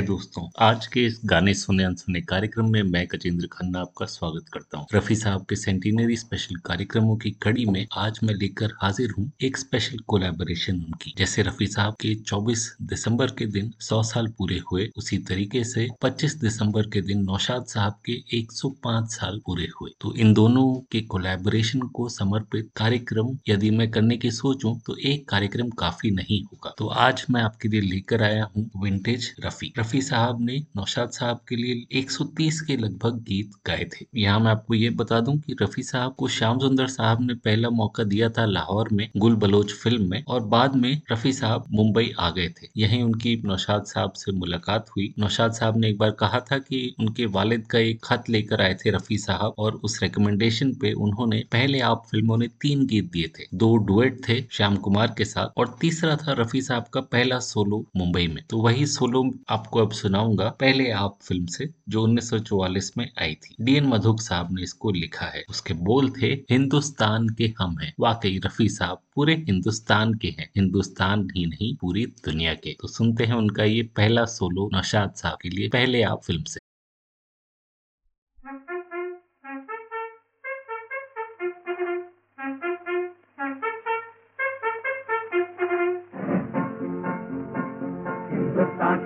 नमस्ते दोस्तों, आज के इस गाने सुने अनसुने कार्यक्रम में मैं गजेंद्र खन्ना आपका स्वागत करता हूँ। रफी साहब के सेंटिनरी स्पेशल कार्यक्रमों की कड़ी में आज मैं लेकर हाजिर हूँ एक स्पेशल कोलैबोरेशन उनकी। जैसे रफी साहब के 24 दिसंबर के दिन 100 साल पूरे हुए, उसी तरीके से 25 दिसंबर के दिन नौशाद साहब के 105 साल पूरे हुए। तो इन दोनों के कोलैबोरेशन को समर्पित कार्यक्रम यदि मैं करने की सोचूं तो एक कार्यक्रम काफ़ी नहीं होगा। तो आज मैं आपके लिए लेकर आया हूँ विंटेज रफी। रफी साहब ने, नौशाद साहब के लिए 130 के लगभग गीत गाए थे। यहाँ मैं आपको ये बता दूँ कि रफी साहब को श्याम सुंदर साहब ने पहला मौका दिया था लाहौर में, गुल बलोच फ़िल्म में, और बाद में रफी साहब मुंबई आ गए थे। यही उनकी नौशाद साहब से मुलाकात हुई। नौशाद साहब ने एक बार कहा था कि उनके वालिद का एक खत लेकर आए थे रफी साहब, और उस रिकमेंडेशन पे उन्होंने पहले आप फ़िल्मों ने तीन गीत दिए थे। दो डुएट थे श्याम कुमार के साथ, और तीसरा था रफी साहब का पहला सोलो मुंबई में। तो वही सोलो आप अब सुनाऊँगा पहले आप फ़िल्म से, जो 1944 में आई थी। डीएन मधुक साहब ने इसको लिखा है। उसके बोल थे, हिंदुस्तान के हम हैं। वाकई रफी साहब पूरे हिंदुस्तान के हैं। हिंदुस्तान ही नहीं, पूरी दुनिया के। तो सुनते हैं उनका ये पहला सोलो नौशाद साहब के लिए पहले आप फ़िल्म से।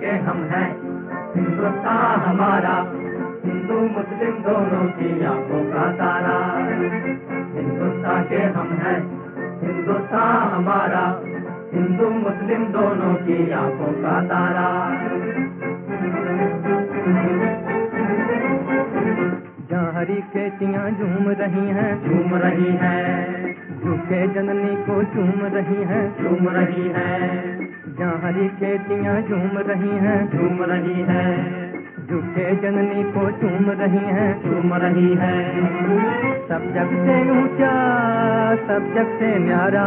के हम हैं। हिंदुस्तान हमारा, हिंदू, मुस्लिम दोनों की आँखों का तारा। हिंदुस्तान के हम हैं, हिंदुस्तान हमारा, हिंदू, मुस्लिम दोनों की आँखों का तारा। हरी खेतियाँ झूम रही हैं, झूम रही हैं। झूठे जननी को झूम रही हैं, झूम रही हैं। हरी खेतियाँ झूम रही हैं झूम रही हैं। झूठे जननी को झूम रही हैं। झूम रही हैं। सब जग से ऊँचा सब जग से न्यारा।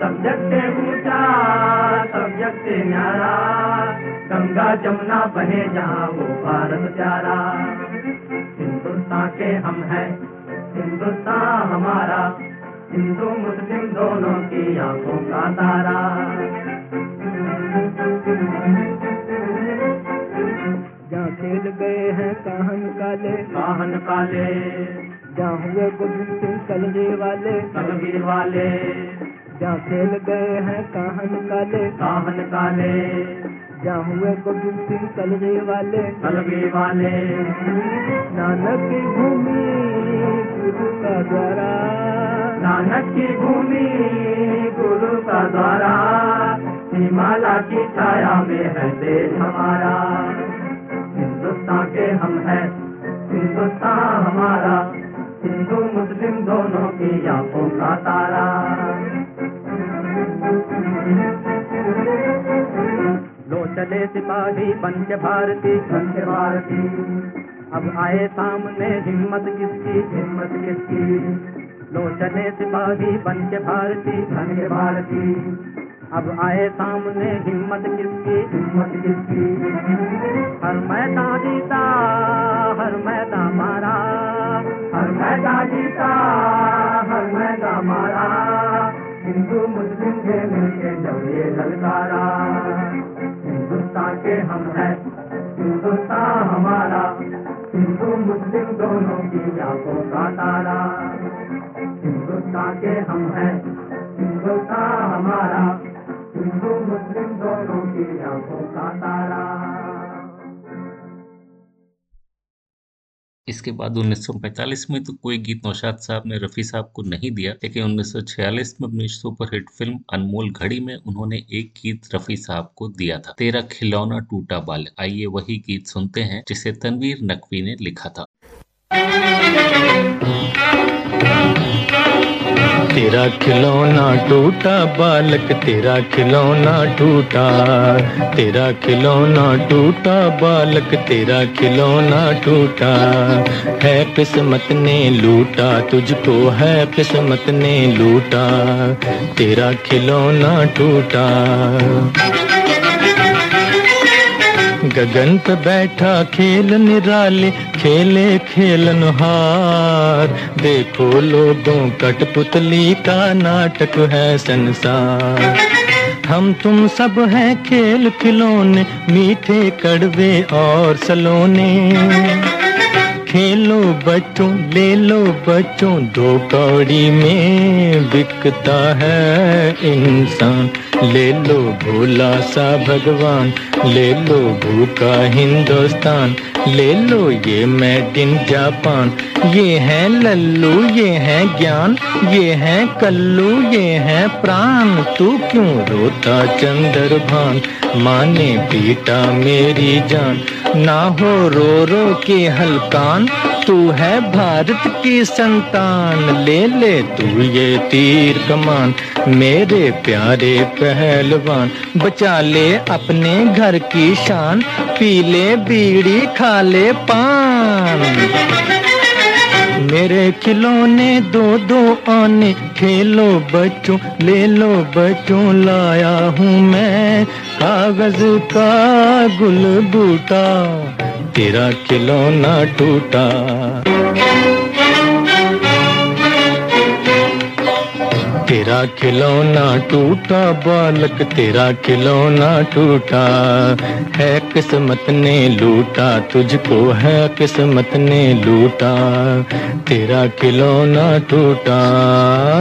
सब जग से ऊँचा सब जग से न्यारा। गंगा जमुना बहे जहाँ वो भारत प्यारा। हिंदुस्तान के हम हैं हिंदुस्तान हमारा। हिंदू मुस्लिम दोनों की आँखों का तारा। जहाँ खेल गए हैं काहन काले। काहन काले। जहाँ हुए गोविंद सिंह कलगे वाले। कलगे वाले। जहाँ खेल गए हैं काहन काले। काहन काले। जहाँ हुए गोविंद सिंह कलगे वाले। कलगे वाले। नानक की भूमि गुरु का द्वारा। नानक की भूमि गुरु का द्वारा। हिमालय की छाया में है देश हमारा। हिंदुस्तान के हम हैं, हिंदुस्तान हमारा। हिंदू, मुस्लिम दोनों की आँखों का तारा। लो चले सिपाही पंच भारती पंच भारती। अब आए सामने हिम्मत किसकी हिम्मत किसकी? लो चले सिपाही पंच भारती पंच भारती। अब आए सामने हिम्मत किसकी? हिम्मत किसकी? हर मैदान जीता, हर मैदान मारा। हर मैदान जीता, हर मैदान मारा। हिंदू, मुस्लिम के मिलके जब ये ललकारा हिंदुस्तान के हम हैं, हिंदुस्तान हमारा। हिंदू, मुस्लिम दोनों की आँखों का तारा। हिंदुस्तान के हम हैं, हिंदुस्तान हमारा। हिंदू मुस्लिम दोनों की आँखों का तारा इसके बाद 1945 में तो कोई गीत नौशाद साहब ने, रफ़ी साहब को नहीं दिया, लेकिन 1946 में अपनी सुपरहिट फ़िल्म अनमोल घड़ी में उन्होंने एक गीत रफ़ी साहब को दिया था। तेरा खिलौना टूटा बाल, आइए वही गीत सुनते हैं जिसे तनवीर नकवी ने लिखा था। तेरा खिलौना टूटा, बालक तेरा खिलौना टूटा। तेरा खिलौना टूटा, बालक तेरा खिलौना टूटा। है किस्मत ने लूटा, तुझको है किस्मत ने लूटा। तेरा खिलौना टूटा। गगन पे बैठा खेल निराले, खेले खेलन हार। देखो लोगों कठपुतली का नाटक है संसार। हम तुम सब हैं खेल खिलौने, मीठे कड़वे और सलोने। खेलो बच्चों, ले लो बच्चों, दो कौड़ी में बिकता है इंसान। ले लो भोला सा भगवान, ले लो भूखा हिंदुस्तान, ले लो ये मेड इन जापान ये है लल्लू, ये है ज्ञान, ये है कल्लू, ये है प्राण। तू क्यों रोता चंद्र भान माने पीटा मेरी जान। ना हो रो रो के हलकान, तू है भारत की संतान, ले ले तू ये तीर कमान, मेरे प्यारे पहलवान, बचा ले अपने घर की शान, पी ले बीड़ी, खा ले पान। मेरे खिलौने दो दो आने, खेलो बच्चों, ले लो बच्चों, लाया हूँ मैं कागज़ का गुल बूटा तेरा खिलौना टूटा। तेरा खिलौना टूटा, बालक तेरा खिलौना टूटा। है किस्मत ने लूटा, तुझको है किस्मत ने लूटा। तेरा खिलौना टूटा।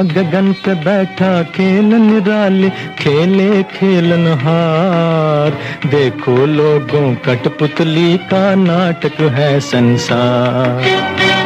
गगन पे बैठा खेल निराले, खेले खेलन हार। देखो लोगों, कठपुतली का नाटक है संसार।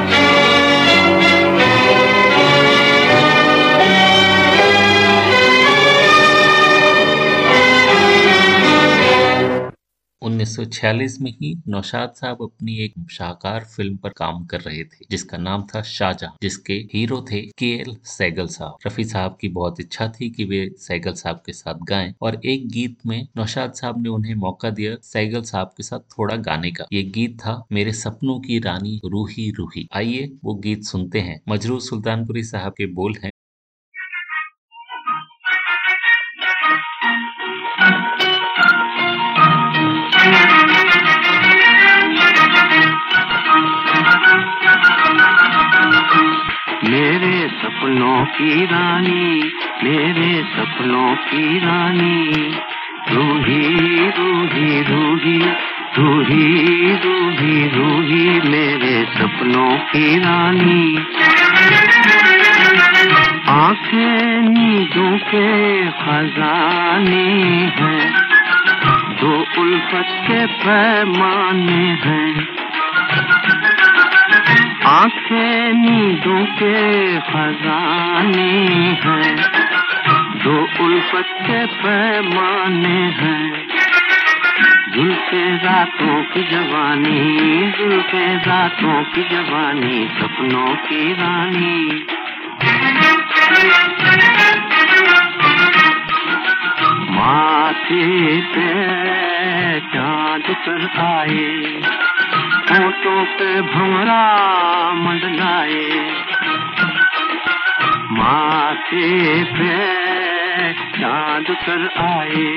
उन्नीस सौ छियालीस में ही नौशाद साहब अपनी एक शाहकार फ़िल्म पर काम कर रहे थे, जिसका नाम था शाहजहां, जिसके हीरो थे के एल सैगल साहब। रफी साहब की बहुत इच्छा थी कि वे सैगल साहब के साथ गाएँ, और एक गीत में नौशाद साहब ने उन्हें मौका दिया सैगल साहब के साथ थोड़ा गाने का। ये गीत था, मेरे सपनों की रानी रूही रूही। आइए वो गीत सुनते हैं। मजरू सुल्तानपुरी साहब के बोल हैं। मेरे सपनों की रानी, मेरे सपनों की रानी। रूही रूही रूही रूही रूही रूही मेरे सपनों की रानी। आँखें नींदों के खजाने हैं, दो उल्फत के पैमाने हैं। आँखें नींदों के खजाने हैं दो उल्फत के पैमाने हैं। जुल्फे रातों की जवानी, जुल्फे रातों की जवानी, सपनों की रानी। माथे पे चाँद कर आए होठों पे भंवरा मंडलाए माथे पे चाँद कर आए।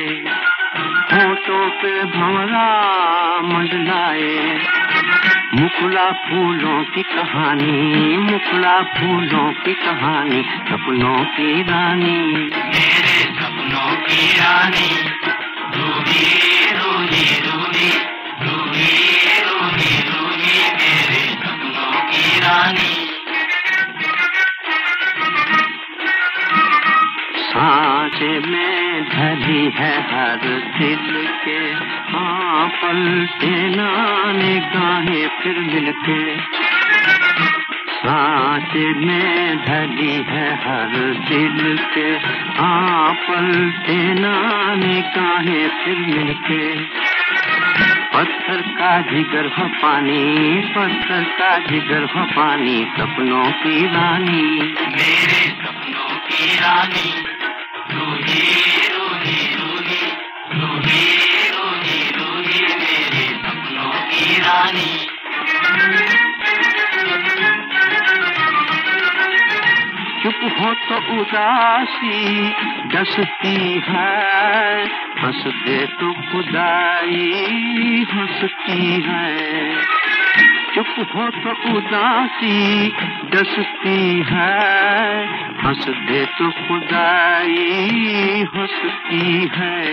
होठों पे भंवरा मंडलाए मुखला फूलों की कहानी मुखला फूलों की कहानी, सपनों की रानी। मेरे सपनों की रानी रूही रूही रूही रूही रानी सांचे में ढली है हर दिल के हाँ पलटे नाने गाहे फिर मिलके। सांचे में ढली है हर दिल के हाँ पलटे नाने फिर मिलके। पत्थर का जिगर हो पानी, पत्थर का जिगर हो पानी, सपनों की रानी। मेरे सपनों की रानी, रूही रूही रूही रूही रूही रूही, मेरे सपनों की रानी। चुप हो तो उदासी डसती है हंस दे तो खुदाई, हंसती है। चुप हो तो उदासी डसती है। हंस दे तो खुदाई, हंसती है।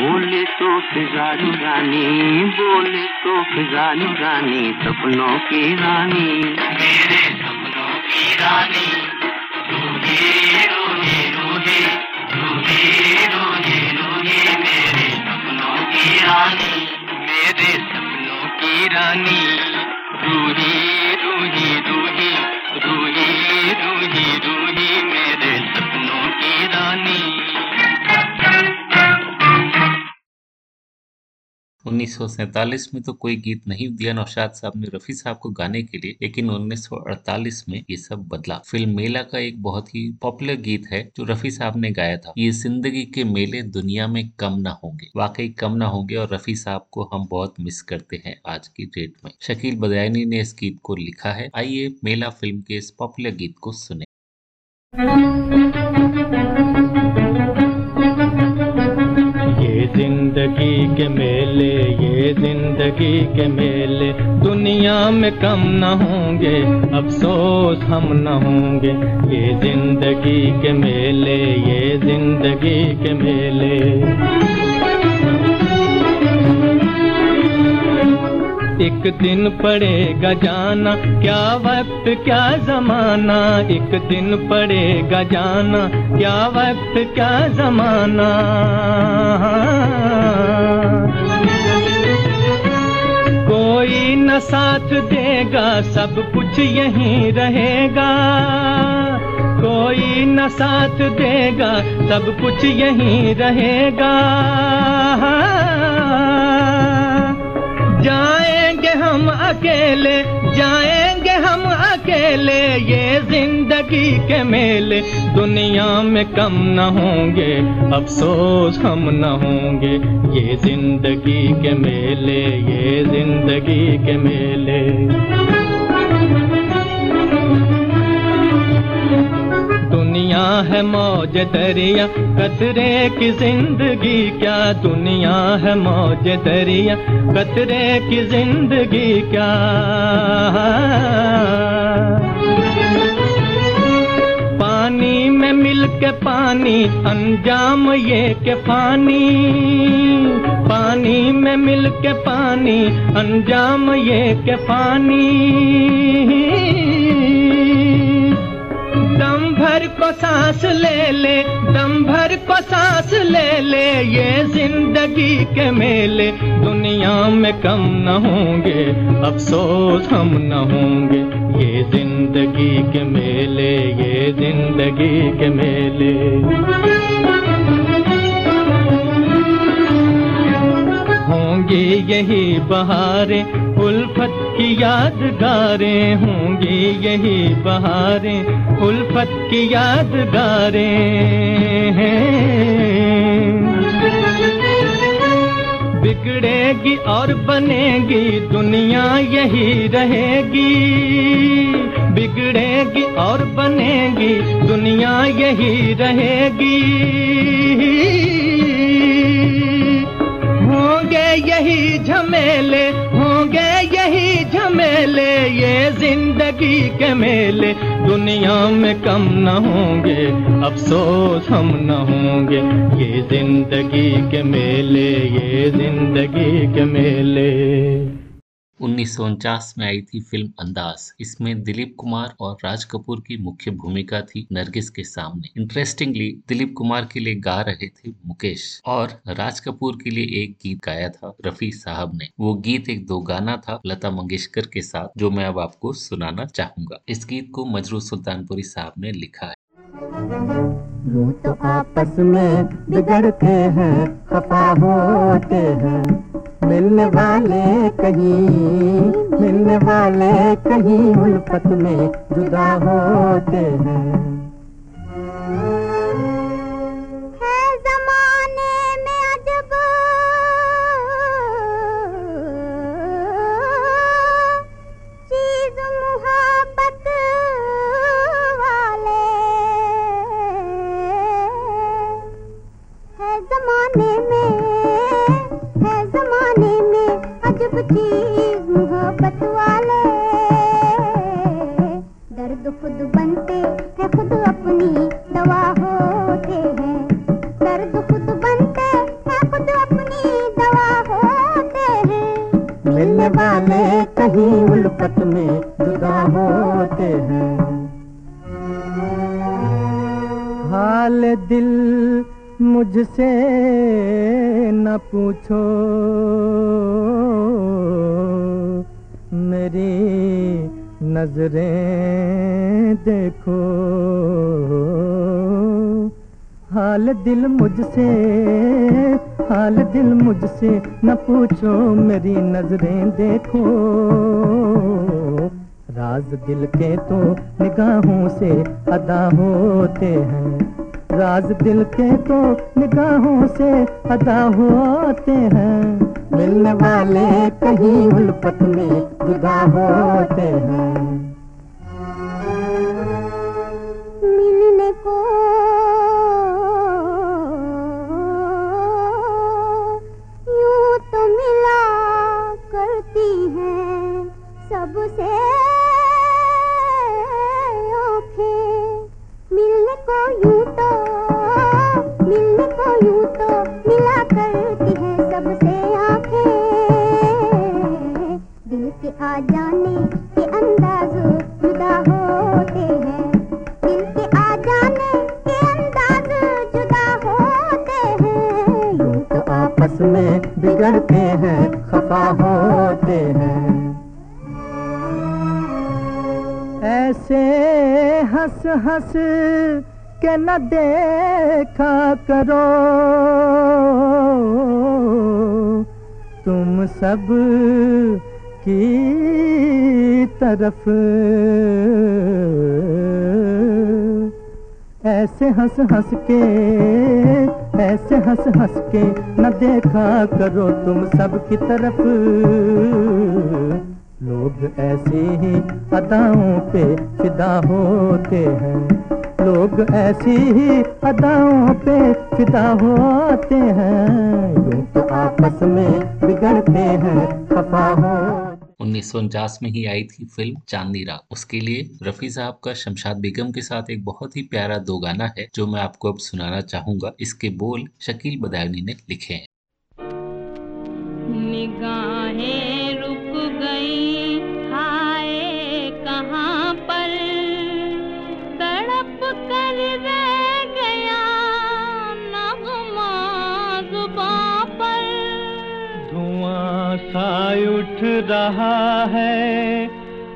बोले तो फिजालू रानी बोले तो फिजालू रानी सपनों की रानी। मेरे सपनों की रानी रूही रूही मेरे सपनों की रानी। रूही रूही रूही रूही रूही रूही। 1947 में तो कोई गीत नहीं दिया नौशाद साहब ने रफी साहब को गाने के लिए, लेकिन 1948 में ये सब बदला। फ़िल्म मेला का एक बहुत ही पॉपुलर गीत है, जो रफी साहब ने गाया था। ये ज़िंदगी के मेले दुनिया में कम ना होंगे। वाकई कम ना होंगे, और रफी साहब को हम बहुत मिस करते हैं आज की डेट में। शकील बदयानी ने इस गीत को लिखा है। आइए मेला फ़िल्म के इस पॉपुलर गीत को सुने। ज़िंदगी के मेले दुनिया में कम न होंगे, अफसोस हम न होंगे। ये ज़िंदगी के मेले, ये ज़िंदगी के मेले। एक दिन पड़ेगा जाना, क्या वक्त, क्या जमाना। एक दिन पड़ेगा जाना, क्या वक्त, क्या जमाना। कोई न साथ देगा, सब कुछ यहीं रहेगा। कोई न साथ देगा, सब कुछ यहीं रहेगा। जाएँगे हम अकेले जाएँगे हम अकेले ये ज़िंदगी के मेले। दुनिया में कम न होंगे, अफसोस हम न होंगे। ये ज़िंदगी के मेले, ये ज़िंदगी के मेले। दुनिया है मौज दरिया, कतरे की ज़िंदगी, क्या दुनिया है मौज दरिया, कतरे की ज़िंदगी, क्या? पानी में मिल के पानी, अंजाम ये के पानी। पानी में मिल के पानी, अंजाम ये के पानी। भर को सांस ले ले दम भर को सांस ले ले, ये ज़िंदगी के मेले दुनिया में कम न होंगे, अफसोस हम न होंगे। ये ज़िंदगी के मेले, ये ज़िंदगी के मेले। होंगी यही बहारें, उल्फत की यादगारें होंगी यही बहारें, उल्फत की यादगारें बिगड़ेगी और बनेगी दुनिया यही रहेगी। बिगड़ेगी और बनेगी दुनिया यही रहेगी। होंगे यही झमेले, होंगे यही झमेले, ये ज़िंदगी के मेले। दुनिया में कम न होंगे, अफसोस हम न होंगे। ये ज़िंदगी के मेले, ये ज़िंदगी के मेले। उन्नीस सौ उनचास में आई थी फ़िल्म अंदाज। इसमें दिलीप कुमार और राज कपूर की मुख्य भूमिका थी नरगिस के सामने। इंटरेस्टिंगली दिलीप कुमार के लिए गा रहे थे मुकेश और राज कपूर के लिए एक गीत गाया था रफी साहब ने। वो गीत एक दो गाना था लता मंगेशकर के साथ, जो मैं अब आपको सुनाना चाहूँगा। इस गीत को मजरू सुल्तानपुरी साहब ने लिखा है। यूँ तो आपस में बिगड़ते हैं, खफा होते हैं। मिलने वाले कहीं, मिलने वाले कहीं, उल्फत में जुदा होते हैं। जमाने में, है जमाने में अजब चीज़ मोहब्बत वाले। दर्द खुद बनते हैं, खुद अपनी दवा होते हैं। दर्द खुद बनते हैं, खुद अपनी दवा होते हैं। मिलने वाले कहीं उलपत में जुदा होते हैं। हाल दिल मुझसे न पूछो। मेरी नज़रें देखो। हाल दिल मुझसे, हाल दिल मुझसे न पूछो। मेरी नज़रें देखो। राज दिल के तो निगाहों से अदा होते हैं। राज दिल के तो निगाहों से अदा होते हैं। मिलने वाले कहीं उल्फत में जुदा होते हैं। यूँ तो मिला करती है सबसे आँखें। दिल के आ जाने के अंदाज जुदा होते हैं। दिल के आ जाने के अंदाज जुदा होते हैं। यूँ तो आपस में बिगड़ते हैं, खफा होते हैं। ऐसे हंस हंस के न देखा करो। तुम सब की तरफ़। ऐसे हंस हंस के, ऐसे हंस हंस के न देखा करो तुम सब की तरफ़। लोग ऐसी ही अदाओं पे फिदा होते हैं। लोग ऐसी ही अदाओं पे फिदा होते हैं। यूँ तो आपस में बिगड़ते हैं खफा हो। उन्नीस में ही आई थी फ़िल्म चांदनी रात उसके लिए रफी साहब का शमशाद बेगम के साथ एक बहुत ही प्यारा दो गाना है जो मैं आपको अब सुनाना चाहूँगा। इसके बोल शकील बदायनी ने लिखे हैं। निगाहें उठ रहा है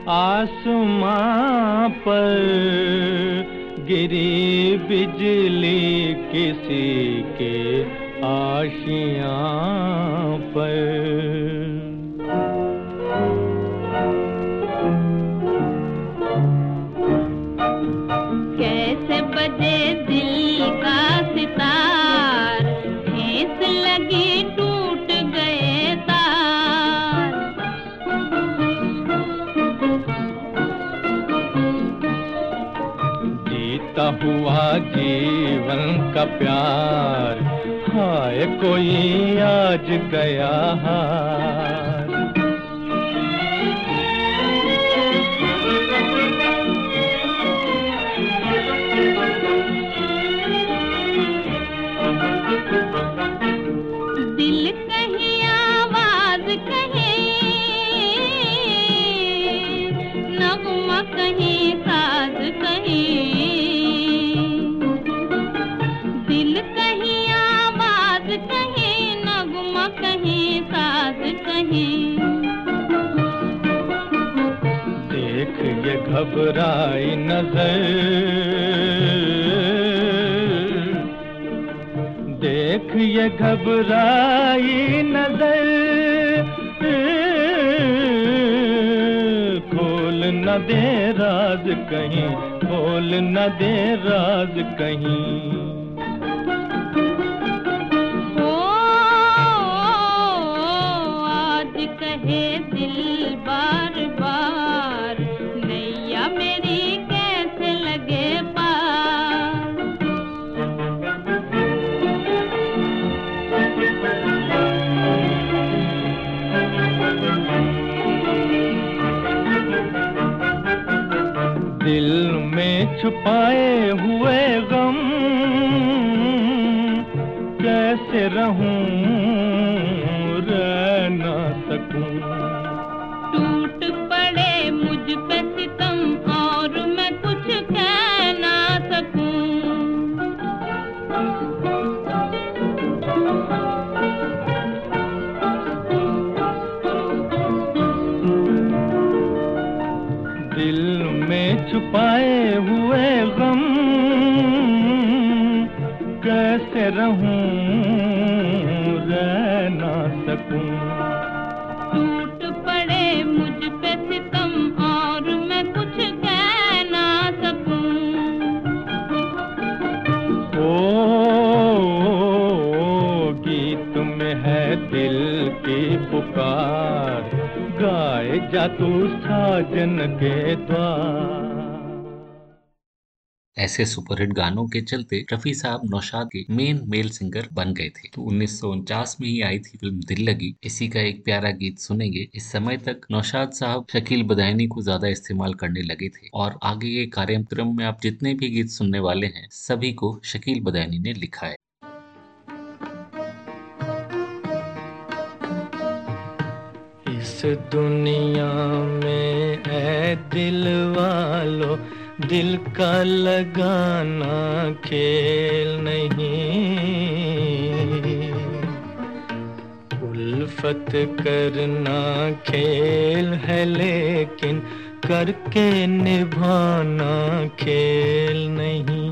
आसमां पर। गिरी बिजली किसी के आशियाँ पर। हुआ जीवन का प्यार। हाय कोई आज गया दिल घबराई नज़र। देख ये घबराई नज़र। खोल न दे राज कहीं, खोल न दे राज कहीं। छुपाए हुए गम कैसे रहूँ ऐसे सुपरहिट गानों के चलते रफी साहब नौशाद के मेन मेल सिंगर बन गए थे। तो उन्नीस सौ उनचास में ही आई थी फ़िल्म दिल लगी। इसी का एक प्यारा गीत सुनेंगे। इस समय तक नौशाद साहब शकील बदायनी को ज़्यादा इस्तेमाल करने लगे थे। और आगे के कार्यक्रम में आप जितने भी गीत सुनने वाले हैं, सभी को शकील बदायनी ने लिखा है। इस दुनिया में है दिल वालों, दिल का लगाना खेल नहीं। उल्फत करना खेल है लेकिन करके निभाना खेल नहीं।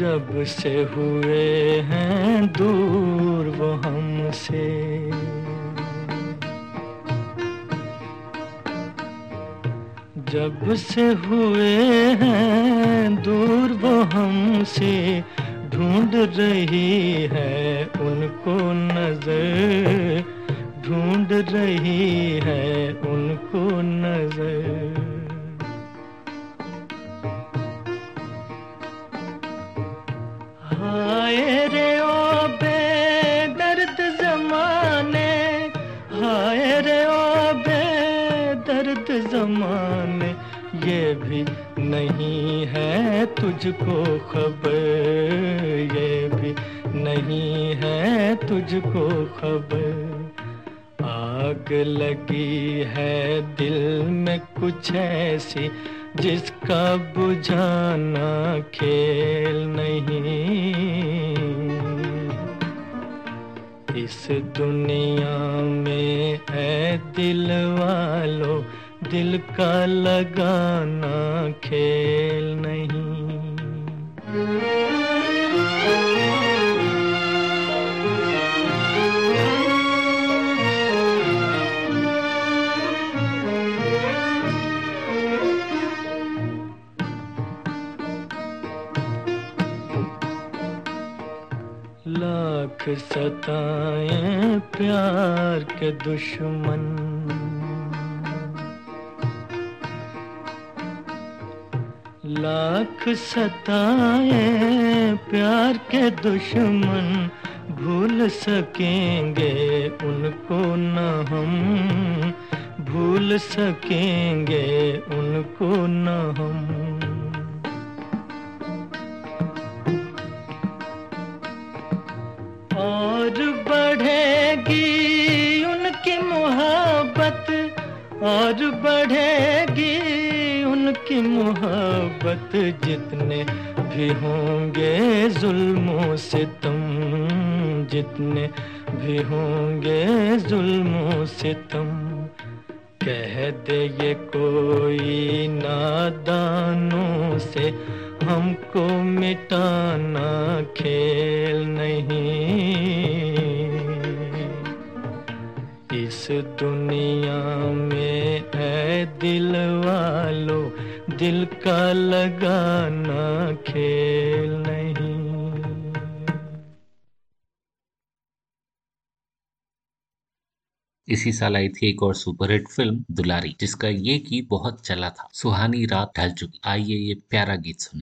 जब से हुए हैं दूर वो हमसे। जब से हुए हैं दूर वो हमसे, ढूंढ रही है उनको नज़र। ढूंढ रही है उनको नज़र। हाय रे ओ बेदर्द जमाने हाय रे ओ बेदर्द जमाने, ये भी नहीं है तुझको खबर, ये भी नहीं है तुझको खबर। आग लगी है दिल में कुछ ऐसी जिसका बुझाना खेल नहीं। इस दुनिया में है दिल वालों, दिल का लगाना खेल नहीं। लाख सताए प्यार के दुश्मन। लाख सताए प्यार के दुश्मन, भूल सकेंगे उनको न हम। भूल सकेंगे उनको न हम। और बढ़ेगी उनकी मोहब्बत जितने भी होंगे, जुल्मों से तुम जितने भी होंगे, जुल्मों से तुम। कह दे ये कोई नादानों से, हमको मिटाना खेल नहीं। इस दुनिया में है दिल वालो, दिल का लगाना खेल नहीं। इसी साल आई थी एक और सुपरहिट फ़िल्म, दुलारी, जिसका ये गीत बहुत चला था। सुहानी रात ढल चुकी। आइए ये प्यारा गीत सुनिए।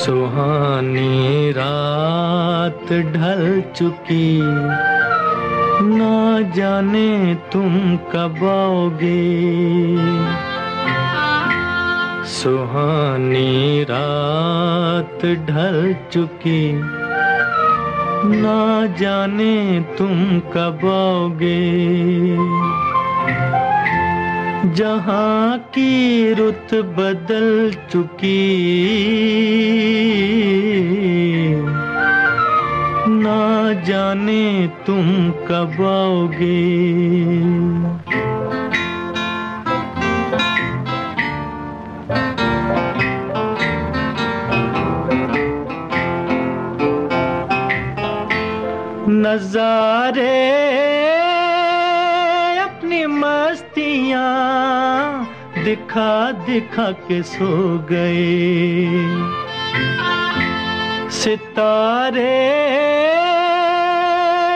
सुहानी रात ढल चुकी। ना जाने तुम कब आओगे। सुहानी रात ढल चुकी। ना जाने तुम कब आओगे। जहाँ की रुत बदल चुकी। ना जाने तुम कब आओगे। नजारे दिखा दिखा के सो गए। सितारे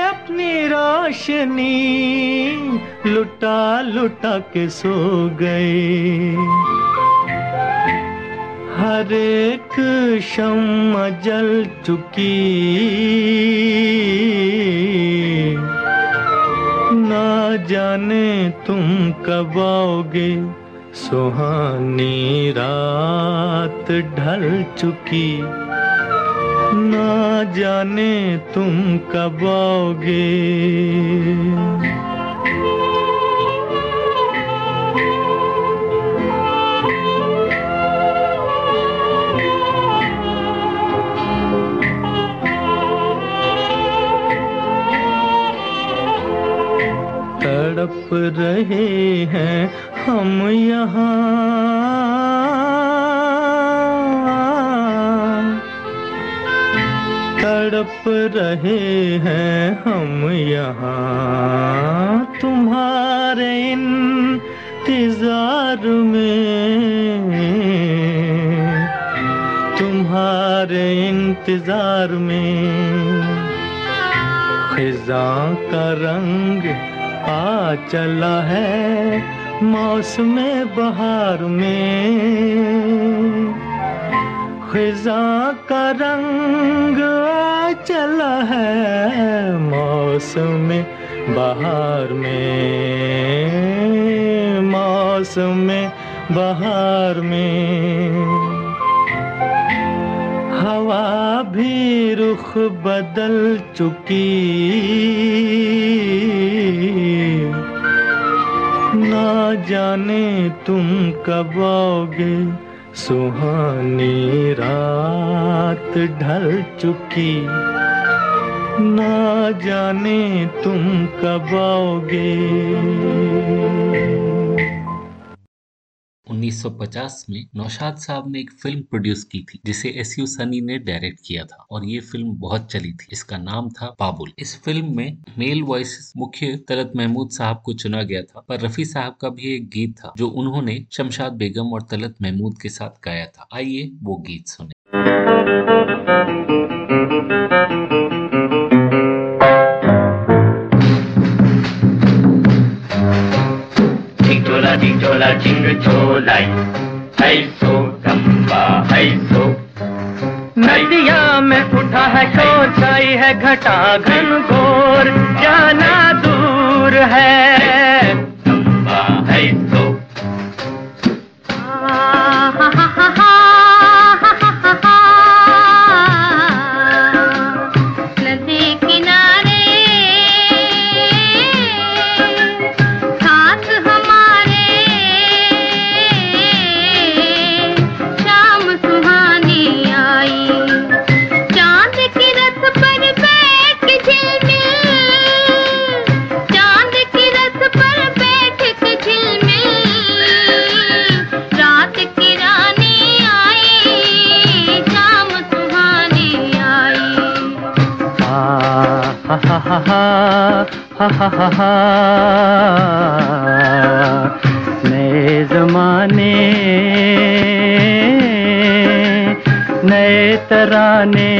अपनी रोशनी लुटा लुटा के सो गए। हर एक शम जल चुकी। जाने तुम कब आओगे? सुहानी रात ढल चुकी। ना जाने तुम कब आओगे? तड़प रहे हैं हम यहाँ। तड़प रहे हैं हम यहाँ। तुम्हारे इंतज़ार में, तुम्हारे इंतज़ार में खिजा का रंग आ चला है मौसम बहार में। खिजा का रंग आ चला है मौसम बहार में। मौसम बहार में। हवा भी रुख बदल चुकी। ना जाने तुम कब आओगे, सुहानी रात ढल चुकी। ना जाने तुम कब आओगे। 1950 में नौशाद साहब ने एक फ़िल्म प्रोड्यूस की थी, जिसे एस यू सनी ने डायरेक्ट किया था, और ये फ़िल्म बहुत चली थी। इसका नाम था बाबुल। इस फ़िल्म में मेल वॉइस मुख्य तलत महमूद साहब को चुना गया था, पर रफी साहब का भी एक गीत था, जो उन्होंने शमशाद बेगम और तलत महमूद के साथ गाया था। आइए वो गीत सुने। Chinchola, चिंग छोलाई है सो गंबा है सो। नदिया में उठा है छाई है घटा घन घोर। जाना दूर है। हा हा हा हा नए जमाने, नए तराने,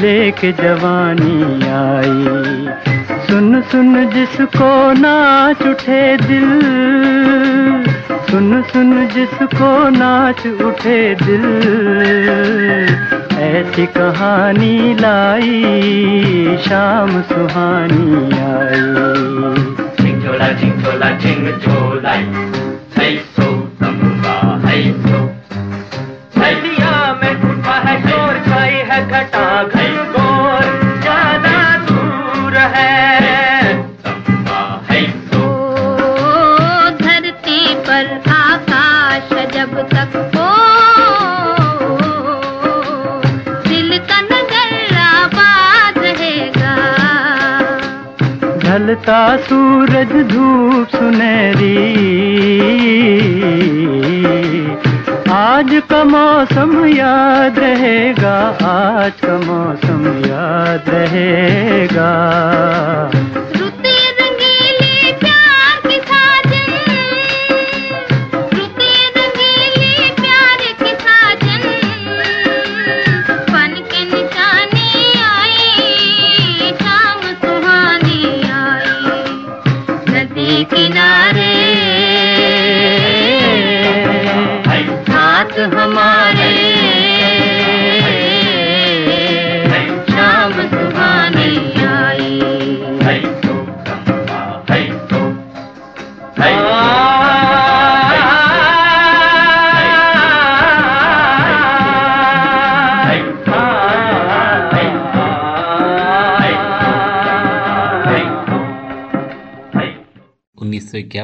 लेके जवानी आई। सुन सुन जिसको नाच उठे दिल, सुन सुन जिसको नाच उठे दिल। ऐसी कहानी लाई शाम सुहानी आई। झिंझोला झिंझोला झिंझोलाई ढलता सूरज धूप सुनहरी। आज का मौसम याद रहेगा आज का मौसम याद रहेगा।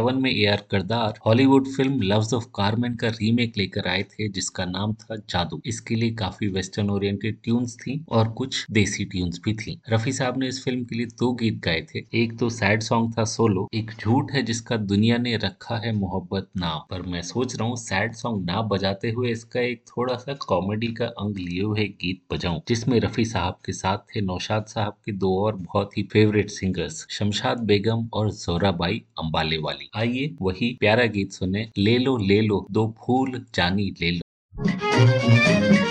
1957 में A R Kardar Hollywood film loves of Carmen का रीमेक लेकर आए थे, जिसका नाम था जादू। इसके लिए काफ़ी वेस्टर्न ओरिएंटेड ट्यून्स थी और कुछ देसी ट्यून्स भी थी। रफी साहब ने इस फ़िल्म के लिए दो गीत गाए थे। एक तो सैड सॉन्ग था सोलो, एक झूठ है जिसका दुनिया ने रखा है मोहब्बत ना। पर मैं सोच रहा हूँ सैड सॉन्ग ना बजाते हुए इसका एक थोड़ा सा कॉमेडी का अंग लिए हुए गीत बजाऊ, जिसमें रफी साहब के साथ थे। नौशाद साहब के दो और बहुत ही फेवरेट सिंगर्स शमशाद बेगम और जोराबाई अम्बाले वाली। आइए वही प्यारा गीत सुने। ले लो ले लो दो फूल जानी ले लो।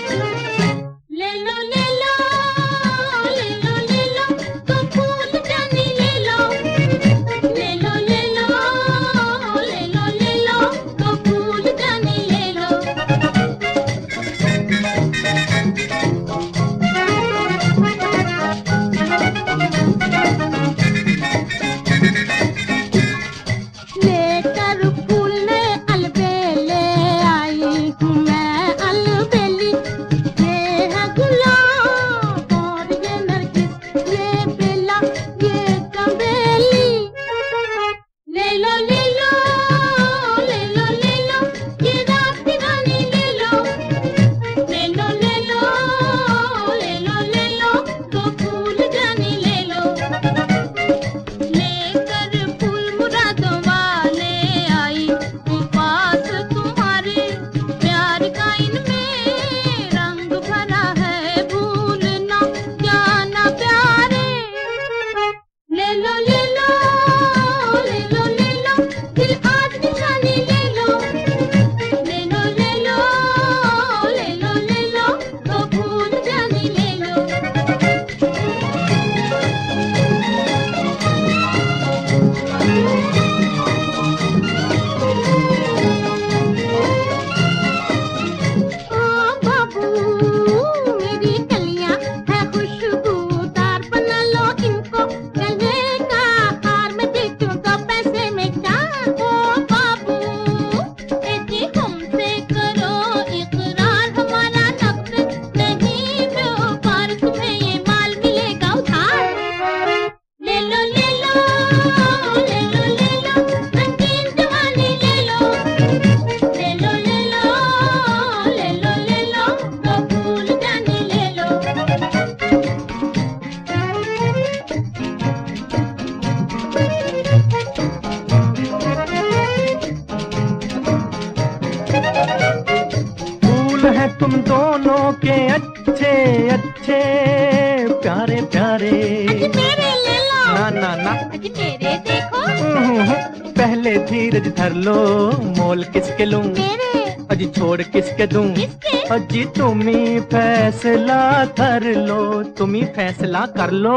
कर लो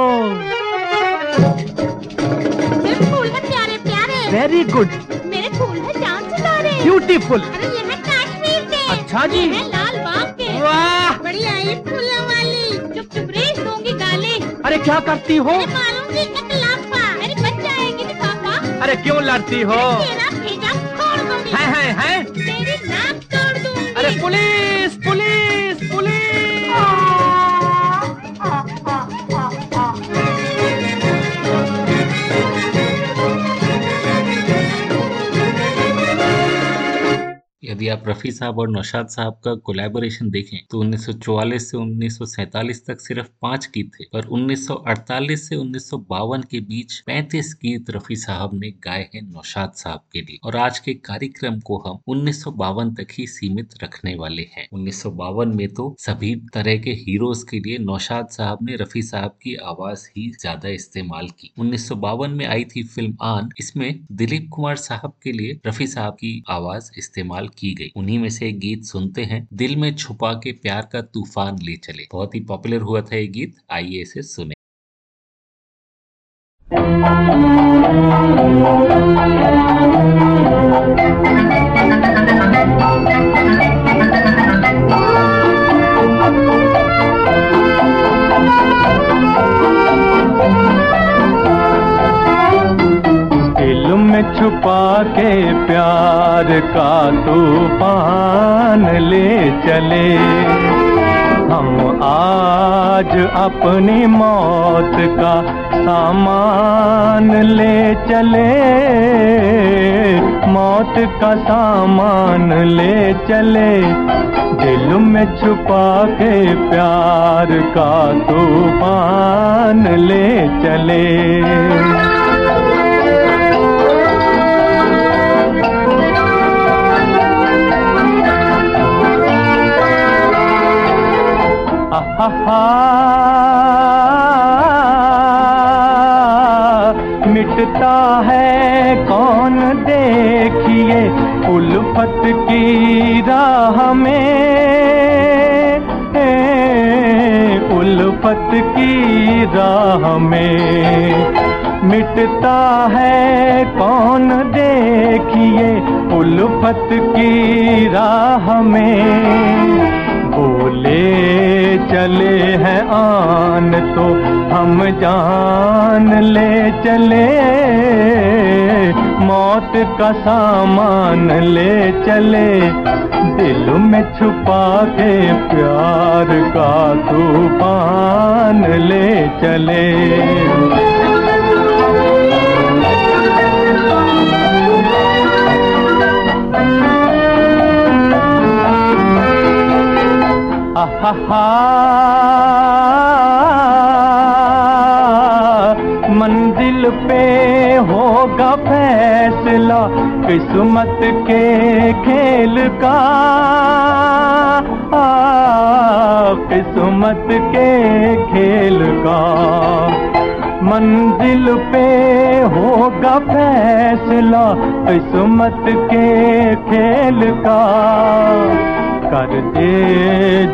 मेरे फूल है प्यारे प्यारे। वेरी गुड मेरे फूल है चाँद सितारे ब्यूटीफुल अरे ये है कश्मीर के। अच्छा जी। है लाल बाग के। वाह। बढ़िया ये फूलों वाली। चुप चुप रेस दूँगी गाली अरे क्या करती हो? मारूँगी एक लाफा अरे बच जाएगी लिफाफा अरे क्यों लड़ती हो? तेरा भेजा दूँगी है है है। आप रफी साहब और नौशाद साहब का कोलैबोरेशन देखें तो 1944 से 1947 तक सिर्फ़ पाँच गीत थे, पर 1948 से उन्नीस सौ बावन के बीच 35 गीत रफी साहब ने गाए हैं नौशाद साहब के लिए। और आज के कार्यक्रम को हम उन्नीस सौ बावन तक ही सीमित रखने वाले हैं। उन्नीस सौ बावन में तो सभी तरह के हीरोज के लिए नौशाद साहब ने रफी साहब की आवाज़ ही ज़्यादा इस्तेमाल की। उन्नीस सौ बावन में आई थी फ़िल्म आन, इसमें दिलीप कुमार साहब के लिए रफी साहब की आवाज़ इस्तेमाल की गई उन्हीं में से एक गीत सुनते हैं, दिल में छुपा के प्यार का तूफ़ान ले चले। बहुत ही पॉपुलर हुआ था ये गीत, आइए इसे सुने। दिल में छुपा के प्यार का तूफ़ान ले चले। हम आज अपनी मौत का सामान ले चले। मौत का सामान ले चले। दिल में छुपा के प्यार का तूफ़ान ले चले। मिटता है कौन देखिए उल्फत की राह में। उल्फत की राह में। मिटता है कौन देखिए उल्फत की राह में। बोले चले हैं आन तो हम जान ले चले। मौत का सामान ले चले। दिल में छुपा के प्यार का तूफ़ान ले चले। मंजिल पे होगा फैसला किस्मत के खेल का। किस्मत के खेल का। मंजिल पे होगा फैसला किस्मत के खेल का। कर दे,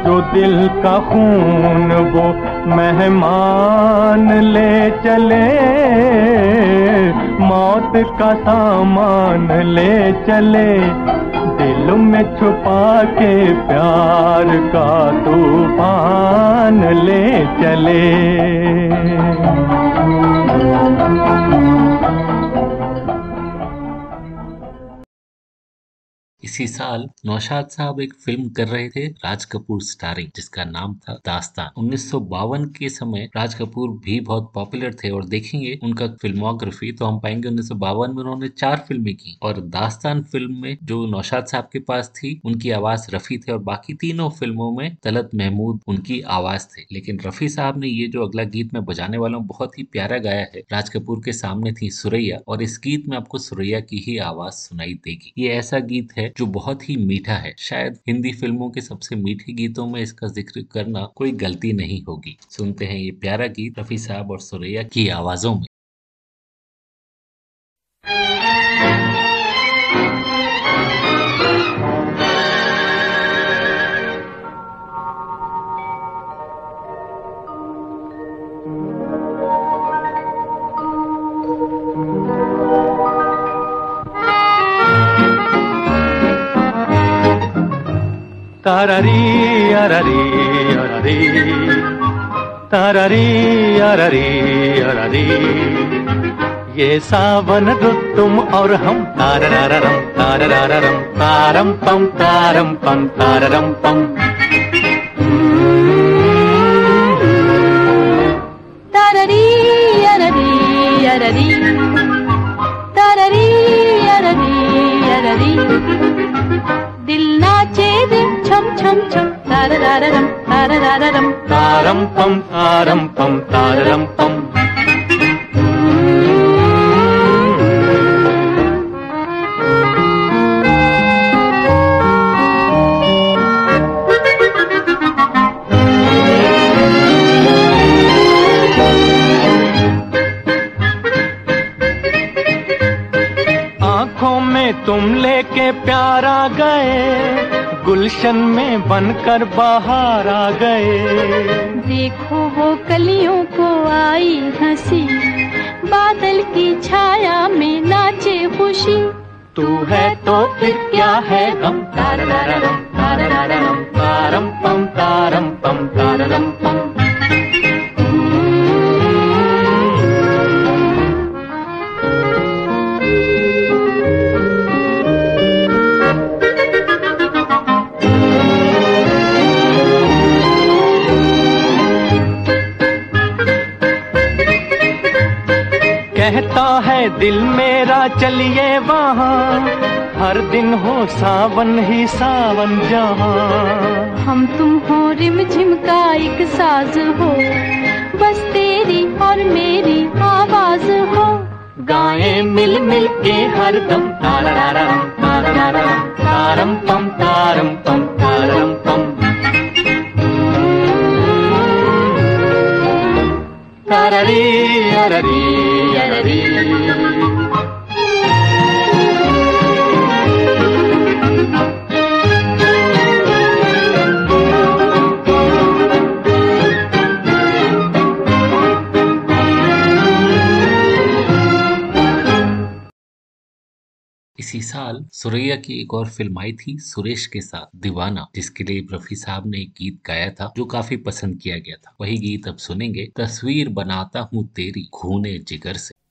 जो दिल का खून वो मेहमान ले चले। मौत का सामान ले चले, दिल में छुपा के प्यार का तूफ़ान ले चले। इसी साल नौशाद साहब एक फ़िल्म कर रहे थे, राज कपूर स्टारिंग जिसका नाम था दास्तान। उन्नीस सौ बावन के समय राज कपूर भी बहुत पॉपुलर थे और देखेंगे उनका फिल्मोग्राफी तो हम पाएँगे उन्नीस सौ बावन में उन्होंने चार फ़िल्में की। और दास्तान फ़िल्म में जो नौशाद साहब के पास थी, उनकी आवाज़ रफी थे और बाकी तीनों फ़िल्मों में तलत महमूद उनकी आवाज़ थे। लेकिन रफी साहब ने ये जो अगला गीत मैं बजाने वाला हूँ, बहुत ही प्यारा गाया है, राज कपूर के सामने थी सुरैया, और इस गीत में आपको सुरैया की ही आवाज़ सुनाई देगी। ये ऐसा गीत है जो बहुत ही मीठा है। शायद हिंदी फ़िल्मों के सबसे मीठे गीतों में इसका ज़िक्र करना कोई गलती नहीं होगी। सुनते हैं ये प्यारा गीत रफी साहब और सुरैया की आवाजों में। तारारी अरारी अरारी तारारी अरारी अरारी ये सावन रुत तुम और हम ताररारम ताररारम तारम पम तारम पम ताररम पम ताररी अररी अररी ताररी अररी अररी दिल छम छम ताररारम ताररारम तारम पम तारम पम तारम पम आँखों में तुम लेके प्यार गए। गुलशन में बनकर बाहर आ गए देखो वो कलियों को आई हँसी बादल की छाया में नाचे खुशी तू है तो फिर क्या है गम तारम तारम तारम पम तारम पम तारम पम कहता है, दिल मेरा चलिए वहाँ। हर दिन हो सावन ही सावन जहाँ। हम तुम हो रिम झिम का एक साज हो। बस तेरी और मेरी आवाज़ हो। गाएँ मिल मिल के हर दम। तारम पम तारम पम तारम पम। ताररी, अररी। सुरैया की एक और फ़िल्म आई थी, सुरेश के साथ दीवाना, जिसके लिए रफी साहब ने एक गीत गाया था, जो काफ़ी पसंद किया गया था। वही गीत अब सुनेंगे, तस्वीर बनाता हूँ तेरी खूने जिगर से।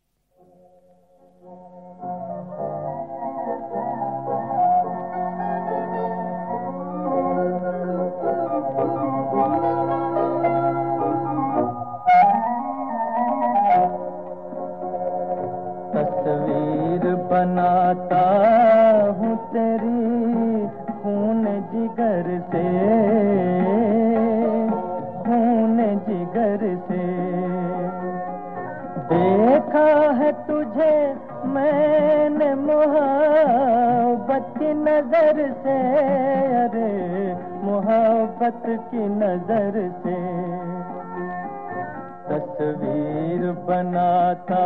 तस्वीर बनाता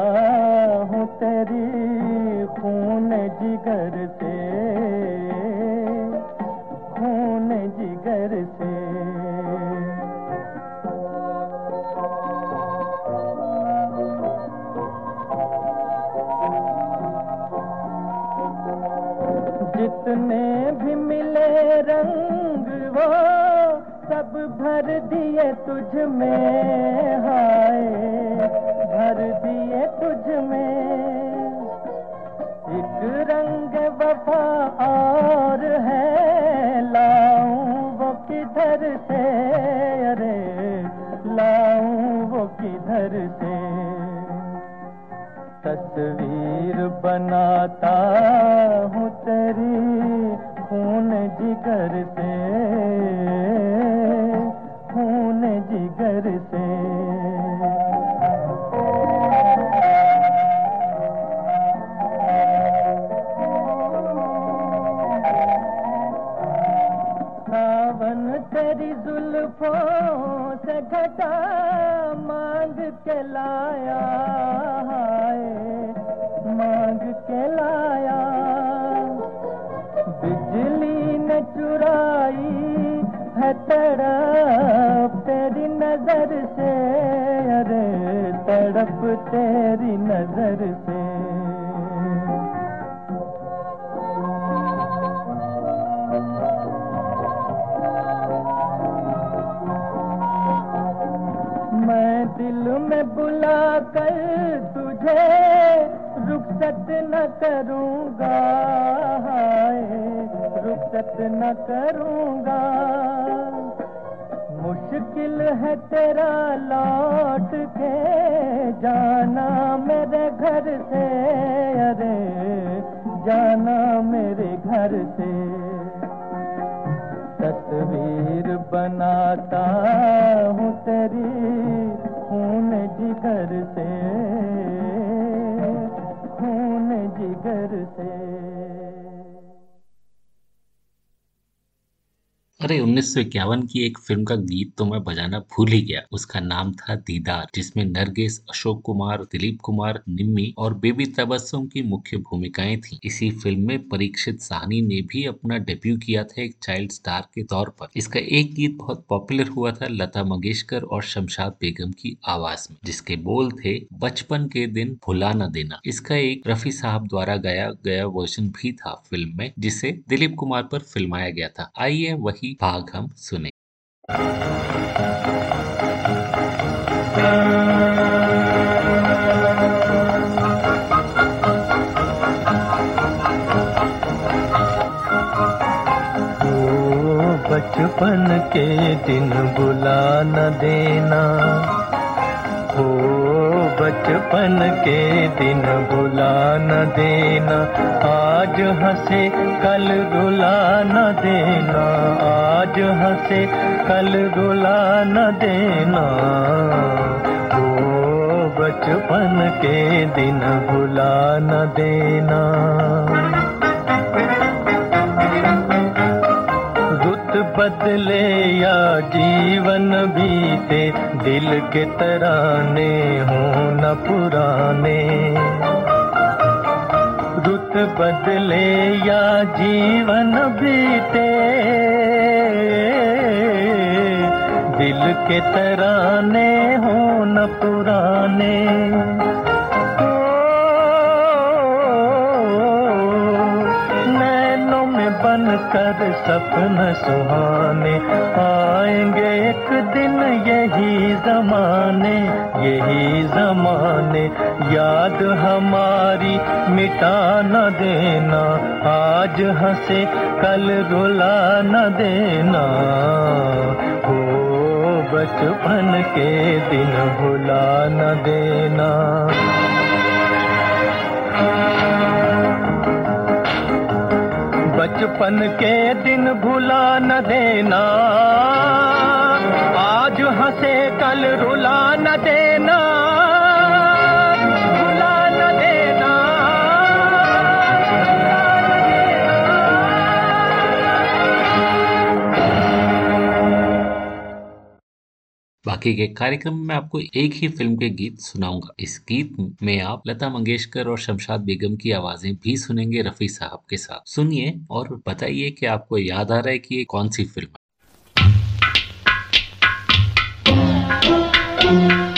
हूँ तेरी खून जिगर से खून जिगर से। भर दिए तुझ में हाय, भर दिए तुझ में। एक रंग वफा और है, लाऊं वो किधर से? अरे, लाऊं वो किधर से? तस्वीर बनाता हूँ तेरी खून जिगर से। जिगर से सावन तेरी जुल्फों से घटा मांग के लाया हाय, मांग के लाया। बिजली ने चुराई है तड़प तेरी नज़र से, अरे तड़प तेरी नज़र से। मैं दिल में बुला कर तुझे रुखसत न करूँगा रुखसत न करूँगा। मुश्किल है तेरा लौट के जाना मेरे घर से। अरे, जाना मेरे घर से। तस्वीर बनाता हूँ तेरी खून जिगर से, खून जिगर से। अरे, उन्नीस सौ इक्यावन की एक फ़िल्म का गीत तो मैं बजाना भूल ही गया। उसका नाम था दीदार, जिसमें नरगिस, अशोक कुमार, दिलीप कुमार, निम्मी और बेबी तबस्सुम की मुख्य भूमिकाएँ थीं। इसी फ़िल्म में परीक्षित साहनी ने भी अपना डेब्यू किया था एक चाइल्ड स्टार के तौर पर। इसका एक गीत बहुत पॉपुलर हुआ था लता मंगेशकर और शमशाद बेगम की आवाज़ में, जिसके बोल थे, बचपन के दिन भुला न देना। इसका एक रफी साहब द्वारा गाया गया वर्जन भी था फ़िल्म में, जिसे दिलीप कुमार पर फिल्माया गया था। आइए वही भाग हम सुने। बचपन के दिन बुला न देना। हो बचपन के दिन भुला न देना। आज हंसे, कल रुला न देना। आज हंसे, कल रुला न देना। ओ, बचपन के दिन भुला न देना। बदले या जीवन बीते, दिल के तराने हो न पुराने। रुत बदले या जीवन बीते, दिल के तराने हो न पुराने। सपन सुहाने, आएँगे एक दिन यही जमाने यही जमाने, याद हमारी मिटा न देना, आज हंसे, कल रुला न देना। हो बचपन के दिन भुला न देना। बचपन के दिन भुला न देना। आज हंसे कल रुला न बाकी के कार्यक्रम में आपको एक ही फ़िल्म के गीत सुनाऊँगा। इस गीत में आप लता मंगेशकर और शमशाद बेगम की आवाज़ें भी सुनेंगे रफी साहब के साथ। सुनिए और बताइए कि आपको याद आ रहा है कि ये कौन सी फ़िल्म है?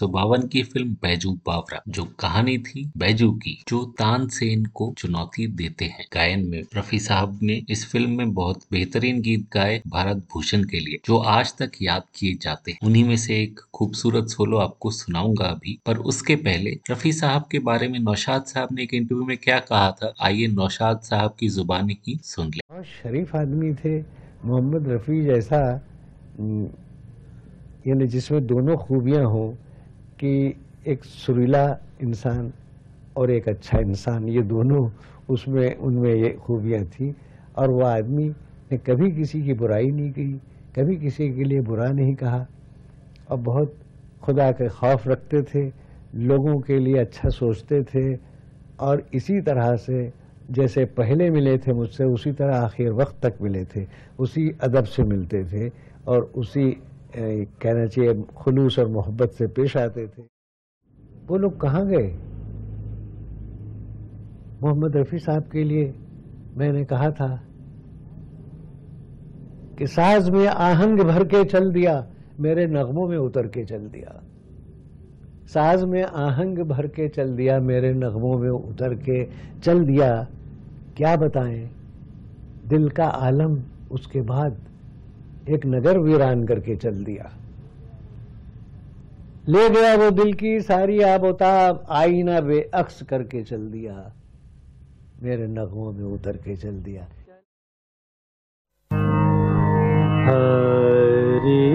की फ़िल्म बैजू बावरा, जो कहानी थी बैजू की, जो तानसेन को चुनौती देते हैं। गायन में रफी साहब ने इस फ़िल्म में बहुत बेहतरीन गीत गाए भारत भूषण के लिए, जो आज तक याद किए जाते हैं। उन्हीं में से एक खूबसूरत सोलो आपको सुनाऊँगा अभी, पर उसके पहले रफी साहब के बारे में नौशाद साहब ने एक इंटरव्यू में क्या कहा था, आइए नौशाद साहब की जुबानी ही सुन ले। शरीफ आदमी थे, मोहम्मद रफ़ी जैसा यानी जिसमें दोनों खूबियाँ हों कि एक सुरीला इंसान और एक अच्छा इंसान, ये दोनों उसमें, उनमें ये खूबियाँ थी। और वो आदमी ने कभी किसी की बुराई नहीं की, कभी किसी के लिए बुरा नहीं कहा। और बहुत खुदा के खौफ रखते थे, लोगों के लिए अच्छा सोचते थे। और इसी तरह से जैसे पहले मिले थे मुझसे, उसी तरह आखिर वक्त तक मिले थे। उसी अदब से मिलते थे और उसी कहना चाहिए, खुलूस और मोहब्बत से पेश आते थे। वो लोग कहाँ गए? मोहम्मद रफ़ी साहब के लिए मैंने कहा था कि साज में आहंग भर के चल दिया, मेरे नगमों में उतर के चल दिया। साज में आहंग भर के चल दिया, मेरे नगमों में उतर के चल दिया। क्या बताएँ? दिल का आलम उसके बाद एक नगर वीरान करके चल दिया। ले गया वो दिल की सारी आबोताब आईना बेअक्स करके चल दिया। मेरे नगमों में उतर के चल दिया। मन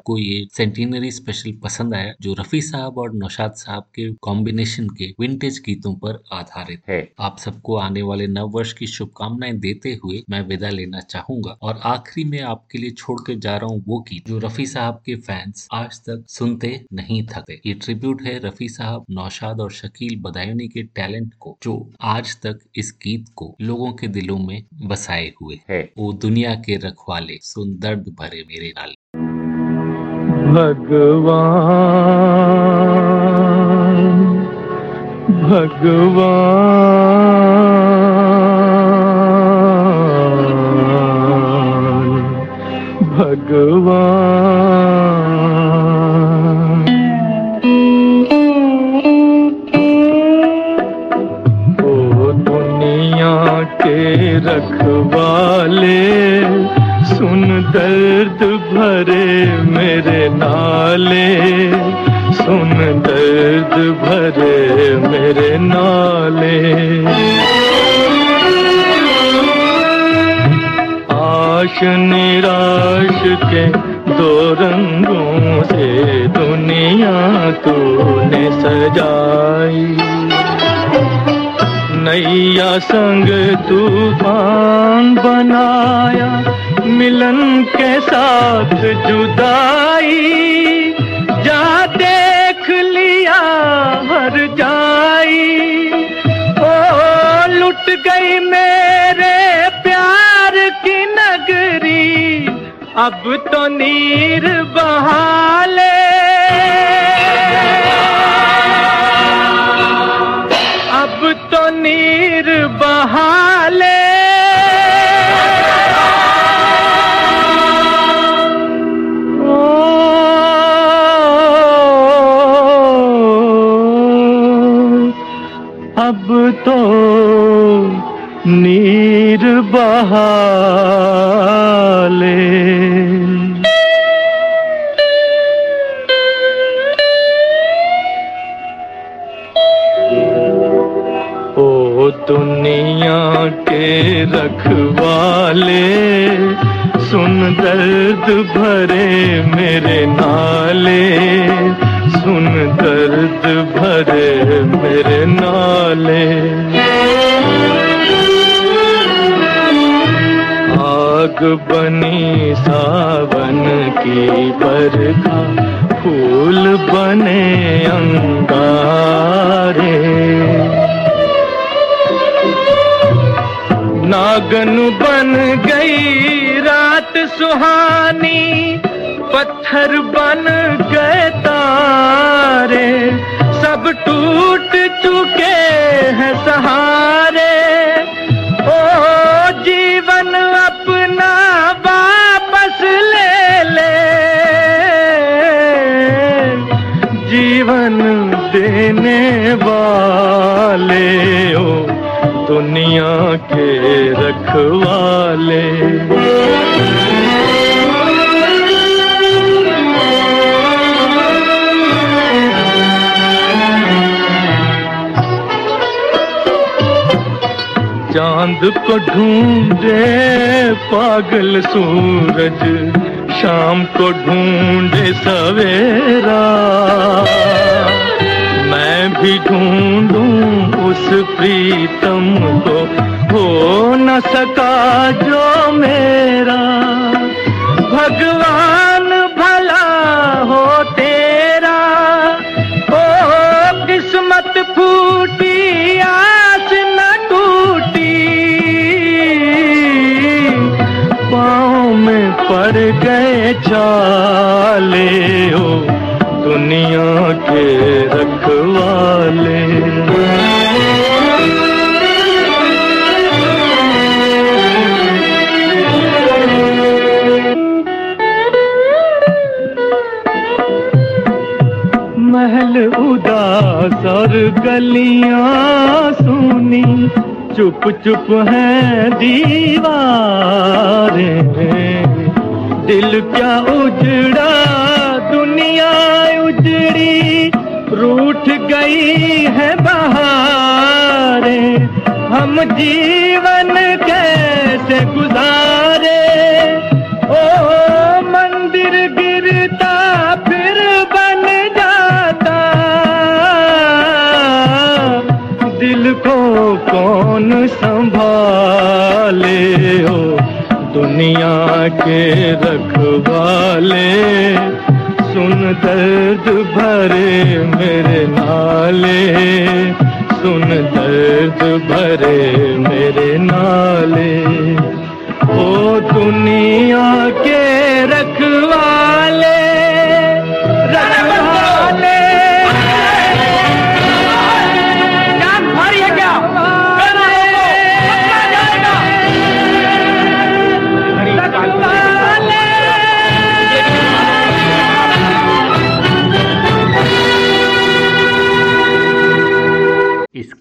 आपको ये सेंटिनरी स्पेशल पसंद आया जो रफी साहब और नौशाद साहब के कॉम्बिनेशन के विंटेज गीतों पर आधारित है। आप सबको आने वाले नव वर्ष की शुभकामनाएँ देते हुए मैं विदा लेना चाहूँगा और आखिरी में आपके लिए छोड़ के जा रहा हूँ वो गीत जो रफी साहब के फैंस आज तक सुनते नहीं थकते ये ट्रिब्यूट है रफी साहब नौशाद और शकील बदायूनी के टैलेंट को जो आज तक इस गीत को लोगों के दिलों में बसाए हुए है। वो दुनिया के रखवाले सुन दर्द भरे मेरे नाल। भगवान भगवान भगवान। ओ दुनिया के रखवाले सुन दर्द भरे मेरे नाले, सुन दर्द भरे मेरे नाले। आश निराश के दो रंगों से दुनिया तूने सजाई। नैया संग तूफ़ान बनाया मिलन के साथ जुदाई, जा देख लिया हर जाई। ओ, लुट गई मेरे प्यार की नगरी, अब तो नीर बहाले। अब तो नीर बहाले। बहाले। ओ दुनिया के रखवाले, सुन दर्द भरे मेरे नाले, सुन दर्द भरे मेरे नाले। बनी सावन की बरखा फूल बने अंगारे। नागन बन गई रात सुहानी पत्थर को ढूंढे, पागल सूरज। शाम को ढूंढे सवेरा। मैं भी ढूंढूं उस प्रीतम को। हो न सका जो मेरा। भगवान पड़ गए छाले ओ दुनिया के रखवाले। महल उदास और गलियाँ सुनी चुप चुप है दीवारें। दिल क्या उजड़ा, दुनिया उजड़ी, रूठ गई है बहारें। हम जीवन कैसे गुजारे? ओ मंदिर गिर दुनिया के रखवाले, सुन दर्द भरे मेरे नाले, सुन दर्द भरे मेरे नाले। ओ दुनिया के रखवाले